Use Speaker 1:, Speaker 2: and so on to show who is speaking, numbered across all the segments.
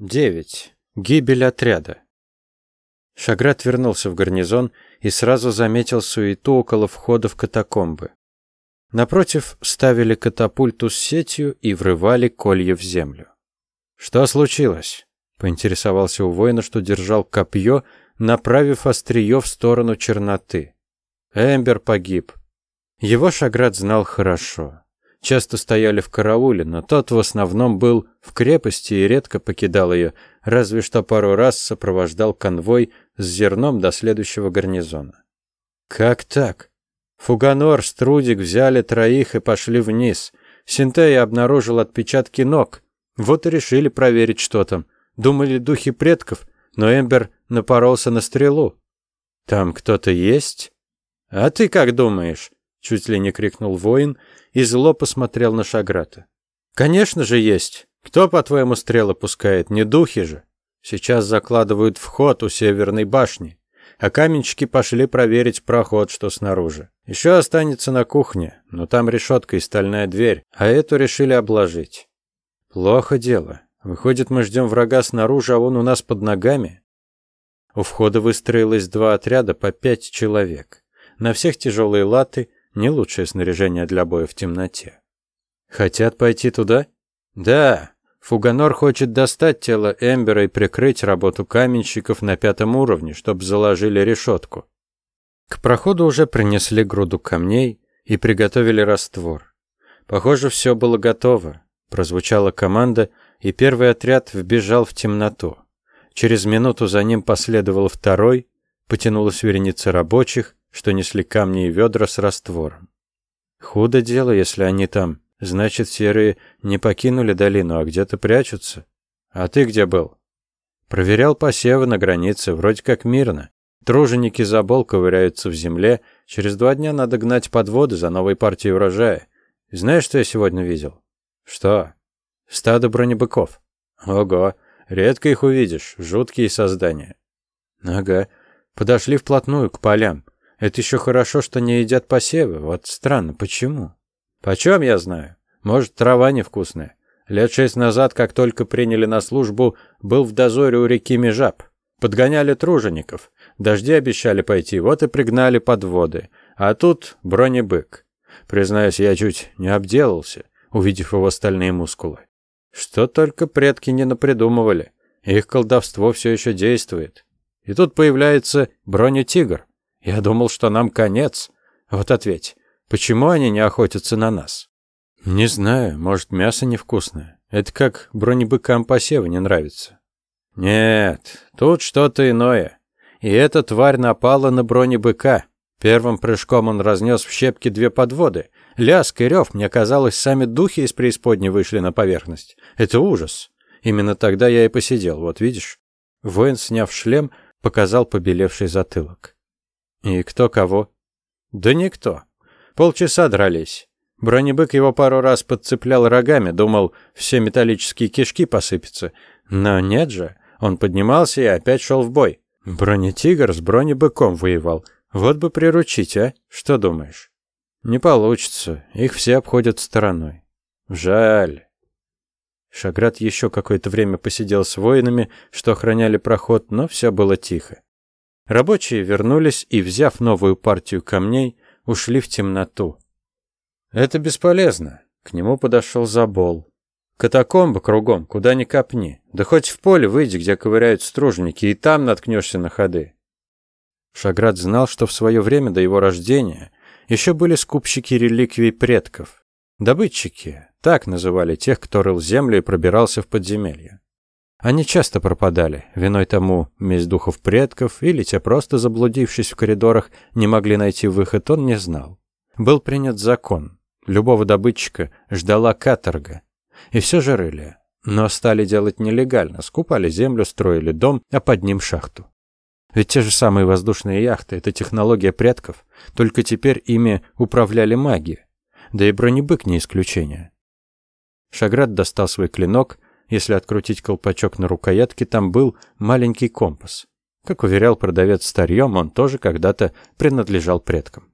Speaker 1: 9. Гибель отряда. Шаграт вернулся в гарнизон и сразу заметил суету около входа в катакомбы. Напротив ставили катапульту с сетью и врывали колья в землю. «Что случилось?» — поинтересовался у воина, что держал копье, направив острие в сторону черноты. Эмбер погиб. Его Шаграт знал хорошо часто стояли в карауле, но тот в основном был в крепости и редко покидал ее, разве что пару раз сопровождал конвой с зерном до следующего гарнизона. Как так? Фуганор, Струдик взяли троих и пошли вниз. Синтея обнаружил отпечатки ног. Вот и решили проверить, что там. Думали духи предков, но Эмбер напоролся на стрелу. Там кто-то есть? А ты как думаешь? Чуть ли не крикнул воин и зло посмотрел на Шаграта. «Конечно же есть. Кто, по-твоему, стрелы пускает? Не духи же. Сейчас закладывают вход у северной башни, а каменщики пошли проверить проход, что снаружи. Еще останется на кухне, но там решетка и стальная дверь, а эту решили обложить. Плохо дело. Выходит, мы ждем врага снаружи, а он у нас под ногами?» У входа выстроилось два отряда по пять человек. На всех тяжелые латы, не лучшее снаряжение для боя в темноте. Хотят пойти туда? Да. Фуганор хочет достать тело Эмбера и прикрыть работу каменщиков на пятом уровне, чтобы заложили решетку. К проходу уже принесли груду камней и приготовили раствор. Похоже, все было готово. Прозвучала команда, и первый отряд вбежал в темноту. Через минуту за ним последовал второй, потянулась вереница рабочих, что несли камни и ведра с раствором. Худо дело, если они там. Значит, серые не покинули долину, а где-то прячутся. А ты где был? Проверял посевы на границе, вроде как мирно. Труженики забол ковыряются в земле. Через два дня надо гнать подводы за новой партией урожая. Знаешь, что я сегодня видел? Что? Стадо бронебыков. Ого, редко их увидишь, жуткие создания. Ага, подошли вплотную к полям. Это еще хорошо, что не едят посевы. Вот странно, почему? Почем я знаю? Может, трава невкусная. Лет шесть назад, как только приняли на службу, был в дозоре у реки Межаб. Подгоняли тружеников. Дожди обещали пойти, вот и пригнали подводы. А тут бронебык. Признаюсь, я чуть не обделался, увидев его стальные мускулы. Что только предки не напридумывали. Их колдовство все еще действует. И тут появляется бронетигр. Я думал, что нам конец. Вот ответь, почему они не охотятся на нас? Не знаю, может, мясо невкусное. Это как бронебыкам посевы не нравится. Нет, тут что-то иное. И эта тварь напала на бронебыка. Первым прыжком он разнес в щепки две подводы. Лязг и рев, мне казалось, сами духи из преисподней вышли на поверхность. Это ужас. Именно тогда я и посидел, вот видишь. Воин, сняв шлем, показал побелевший затылок. И кто кого? Да никто. Полчаса дрались. Бронебык его пару раз подцеплял рогами, думал, все металлические кишки посыпятся. Но нет же, он поднимался и опять шел в бой. Бронетигр с бронебыком воевал. Вот бы приручить, а? Что думаешь? Не получится, их все обходят стороной. Жаль. Шаград еще какое-то время посидел с воинами, что охраняли проход, но все было тихо. Рабочие вернулись и, взяв новую партию камней, ушли в темноту. Это бесполезно. К нему подошел Забол. Катакомбы кругом, куда ни копни. Да хоть в поле выйди, где ковыряют стружники, и там наткнешься на ходы. Шаград знал, что в свое время до его рождения еще были скупщики реликвий предков. Добытчики, так называли тех, кто рыл землю и пробирался в подземелье. Они часто пропадали, виной тому месть духов предков, или те просто заблудившись в коридорах, не могли найти выход, он не знал. Был принят закон. Любого добытчика ждала каторга. И все же рыли. Но стали делать нелегально, скупали землю, строили дом, а под ним шахту. Ведь те же самые воздушные яхты — это технология предков, только теперь ими управляли маги. Да и бронебык не исключение. Шаград достал свой клинок если открутить колпачок на рукоятке, там был маленький компас. Как уверял продавец старьем, он тоже когда-то принадлежал предкам.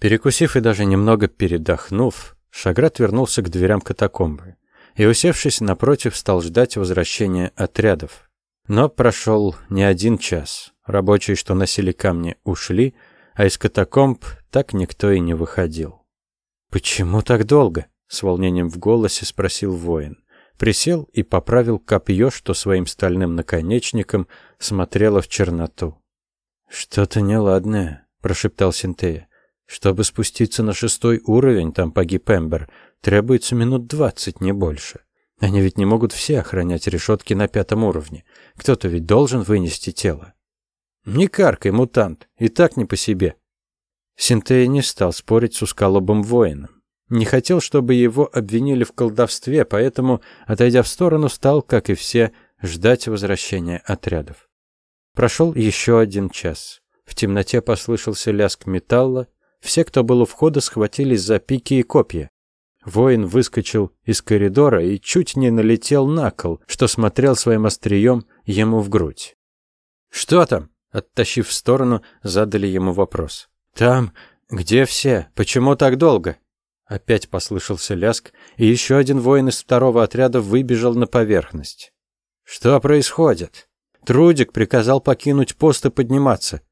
Speaker 1: Перекусив и даже немного передохнув, Шаграт вернулся к дверям катакомбы. и, усевшись напротив, стал ждать возвращения отрядов. Но прошел не один час. Рабочие, что носили камни, ушли, а из катакомб так никто и не выходил. «Почему так долго?» — с волнением в голосе спросил воин. Присел и поправил копье, что своим стальным наконечником смотрело в черноту. «Что-то неладное», — прошептал Синтея. «Чтобы спуститься на шестой уровень, там погиб Эмбер, требуется минут двадцать, не больше. Они ведь не могут все охранять решетки на пятом уровне. Кто-то ведь должен вынести тело». «Не каркай, мутант, и так не по себе». Синтея не стал спорить с усколобым воином. Не хотел, чтобы его обвинили в колдовстве, поэтому, отойдя в сторону, стал, как и все, ждать возвращения отрядов. Прошел еще один час. В темноте послышался лязг металла. Все, кто был у входа, схватились за пики и копья. Воин выскочил из коридора и чуть не налетел на кол, что смотрел своим острием ему в грудь. «Что там?» Оттащив в сторону, задали ему вопрос. «Там? Где все? Почему так долго?» Опять послышался ляск, и еще один воин из второго отряда выбежал на поверхность. «Что происходит?» Трудик приказал покинуть пост и подниматься.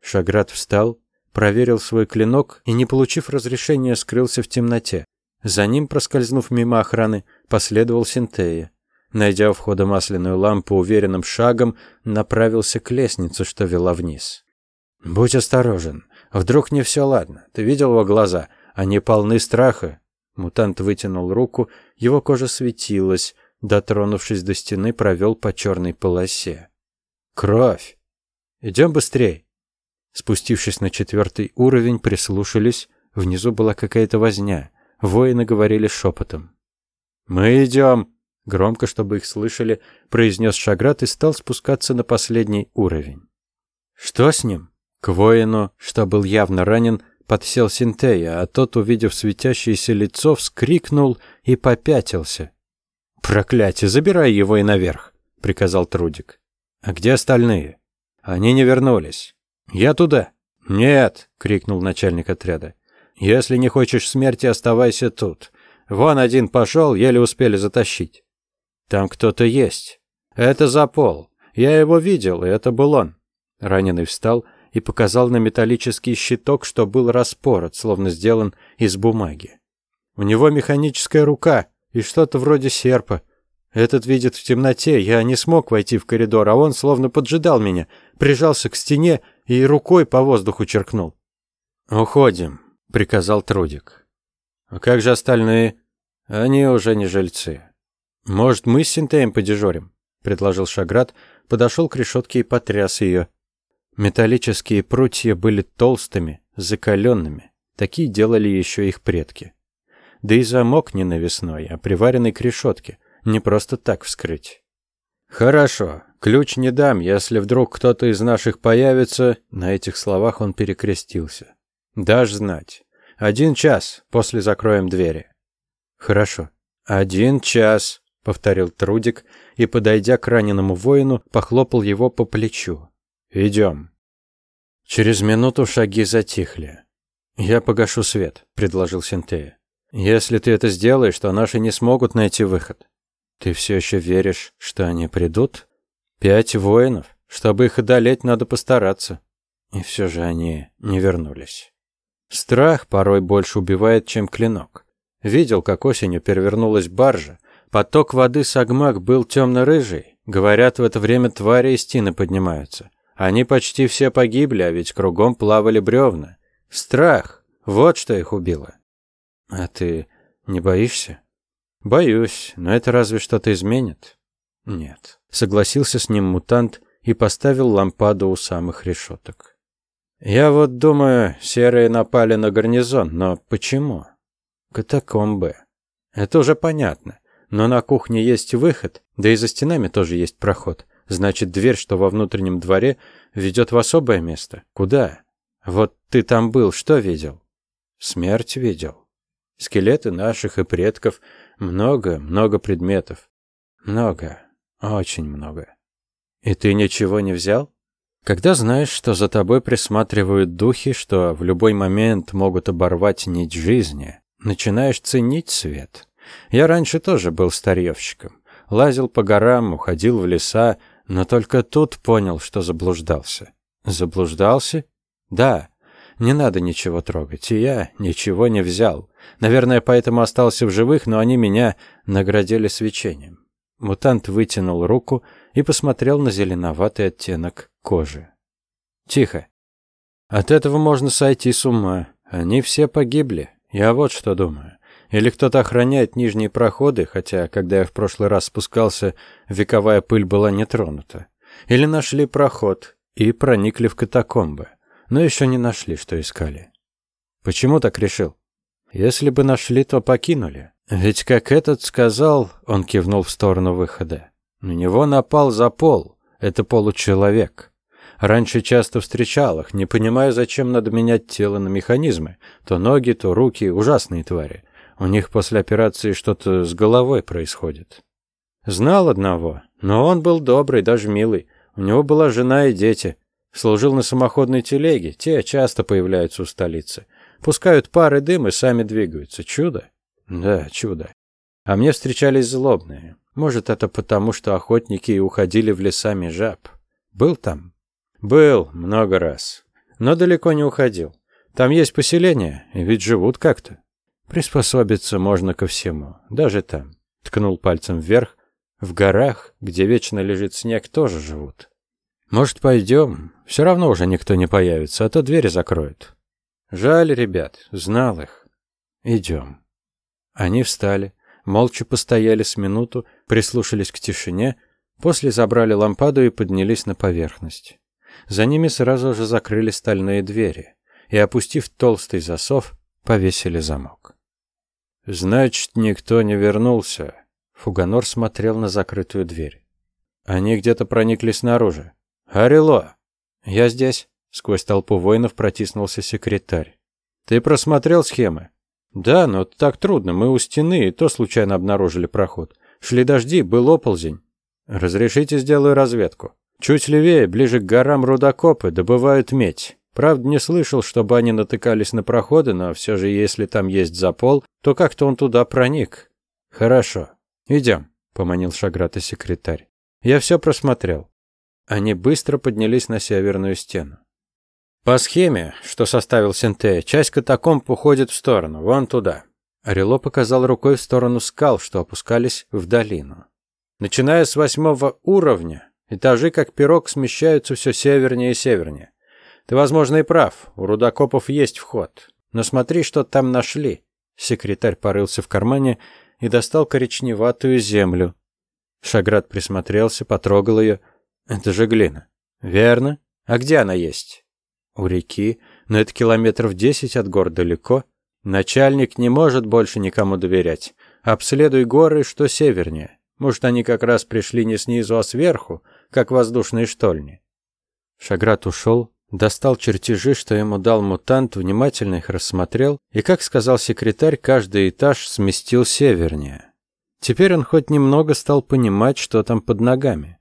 Speaker 1: Шаград встал, проверил свой клинок и, не получив разрешения, скрылся в темноте. За ним, проскользнув мимо охраны, последовал Синтея. Найдя у входа масляную лампу уверенным шагом, направился к лестнице, что вела вниз. «Будь осторожен. Вдруг не все ладно. Ты видел его глаза? Они полны страха». Мутант вытянул руку, его кожа светилась, дотронувшись до стены, провел по черной полосе. Кровь. Идем быстрей. Спустившись на четвертый уровень, прислушались. Внизу была какая-то возня. Воины говорили шепотом. «Мы идем!» Громко, чтобы их слышали, произнес Шаграт и стал спускаться на последний уровень. «Что с ним?» К воину, что был явно ранен, подсел Синтея, а тот, увидев светящееся лицо, вскрикнул и попятился. «Проклятие, забирай его и наверх!» — приказал Трудик. А где остальные? Они не вернулись. Я туда. Нет, крикнул начальник отряда. Если не хочешь смерти, оставайся тут. Вон один пошел, еле успели затащить. Там кто-то есть. Это Запол. Я его видел, и это был он. Раненый встал и показал на металлический щиток, что был распорот, словно сделан из бумаги. У него механическая рука и что-то вроде серпа. Этот видит в темноте, я не смог войти в коридор, а он словно поджидал меня, прижался к стене и рукой по воздуху черкнул. «Уходим», — приказал Трудик. «А как же остальные? Они уже не жильцы. Может, мы с Синтеем подежурим?» — предложил Шаград, подошел к решетке и потряс ее. Металлические прутья были толстыми, закаленными. Такие делали еще их предки. Да и замок не навесной, а приваренный к решетке — не просто так вскрыть. Хорошо, ключ не дам, если вдруг кто-то из наших появится, на этих словах он перекрестился. Дашь знать. Один час, после закроем двери. Хорошо. Один час, повторил Трудик и, подойдя к раненому воину, похлопал его по плечу. Идем. Через минуту шаги затихли. Я погашу свет, предложил Синтея. Если ты это сделаешь, то наши не смогут найти выход. Ты все еще веришь, что они придут? Пять воинов. Чтобы их одолеть, надо постараться. И все же они не вернулись. Страх порой больше убивает, чем клинок. Видел, как осенью перевернулась баржа. Поток воды с Агмак был темно-рыжий. Говорят, в это время твари из тины поднимаются. Они почти все погибли, а ведь кругом плавали бревна. Страх. Вот что их убило. А ты не боишься? Боюсь, но это разве что-то изменит? Нет. Согласился с ним мутант и поставил лампаду у самых решеток. Я вот думаю, серые напали на гарнизон, но почему? Катакомбы. Это уже понятно. Но на кухне есть выход, да и за стенами тоже есть проход. Значит, дверь, что во внутреннем дворе, ведет в особое место. Куда? Вот ты там был, что видел? Смерть видел. Скелеты наших и предков, много, много предметов. Много, очень много. И ты ничего не взял? Когда знаешь, что за тобой присматривают духи, что в любой момент могут оборвать нить жизни, начинаешь ценить свет. Я раньше тоже был старьевщиком. Лазил по горам, уходил в леса, но только тут понял, что заблуждался. Заблуждался? Да. Не надо ничего трогать, и я ничего не взял. Наверное, поэтому остался в живых, но они меня наградили свечением. Мутант вытянул руку и посмотрел на зеленоватый оттенок кожи. Тихо. От этого можно сойти с ума. Они все погибли. Я вот что думаю. Или кто-то охраняет нижние проходы, хотя, когда я в прошлый раз спускался, вековая пыль была не тронута. Или нашли проход и проникли в катакомбы, но еще не нашли, что искали. Почему так решил? Если бы нашли, то покинули. Ведь как этот сказал, он кивнул в сторону выхода. На него напал за пол. Это получеловек. Раньше часто встречал их, не понимая, зачем надо менять тело на механизмы. То ноги, то руки, ужасные твари. У них после операции что-то с головой происходит. Знал одного, но он был добрый, даже милый. У него была жена и дети. Служил на самоходной телеге, те часто появляются у столицы. Пускают пары дым и сами двигаются. Чудо? Да, чудо. А мне встречались злобные. Может, это потому, что охотники и уходили в лесами жаб. Был там? Был много раз. Но далеко не уходил. Там есть поселение, ведь живут как-то. Приспособиться можно ко всему, даже там. Ткнул пальцем вверх. В горах, где вечно лежит снег, тоже живут. Может, пойдем? Все равно уже никто не появится, а то двери закроют. Жаль, ребят, знал их. Идем. Они встали, молча постояли с минуту, прислушались к тишине, после забрали лампаду и поднялись на поверхность. За ними сразу же закрыли стальные двери и, опустив толстый засов, повесили замок. Значит, никто не вернулся. Фуганор смотрел на закрытую дверь. Они где-то проникли снаружи. Арило. Я здесь. Сквозь толпу воинов протиснулся секретарь. Ты просмотрел схемы? Да, но так трудно. Мы у стены, и то случайно обнаружили проход. Шли дожди, был оползень. Разрешите сделаю разведку. Чуть левее, ближе к горам рудокопы, добывают медь. Правда, не слышал, чтобы они натыкались на проходы, но все же, если там есть запол, то как-то он туда проник. Хорошо. Идем, поманил Шаграта секретарь. Я все просмотрел. Они быстро поднялись на северную стену. По схеме, что составил Синтея, часть катакомб уходит в сторону, вон туда. Орело показал рукой в сторону скал, что опускались в долину. Начиная с восьмого уровня, этажи как пирог смещаются все севернее и севернее. Ты, возможно, и прав. У рудокопов есть вход. Но смотри, что там нашли. Секретарь порылся в кармане и достал коричневатую землю. Шаград присмотрелся, потрогал ее. Это же глина. Верно. А где она есть? У реки, но это километров десять от гор далеко. Начальник не может больше никому доверять. Обследуй горы, что севернее. Может, они как раз пришли не снизу, а сверху, как воздушные штольни. Шаград ушел, Достал чертежи, что ему дал мутант, внимательно их рассмотрел, и, как сказал секретарь, каждый этаж сместил севернее. Теперь он хоть немного стал понимать, что там под ногами.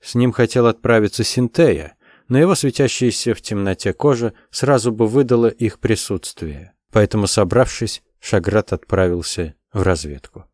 Speaker 1: С ним хотел отправиться Синтея, но его светящаяся в темноте кожа сразу бы выдала их присутствие. Поэтому, собравшись, Шаграт отправился в разведку.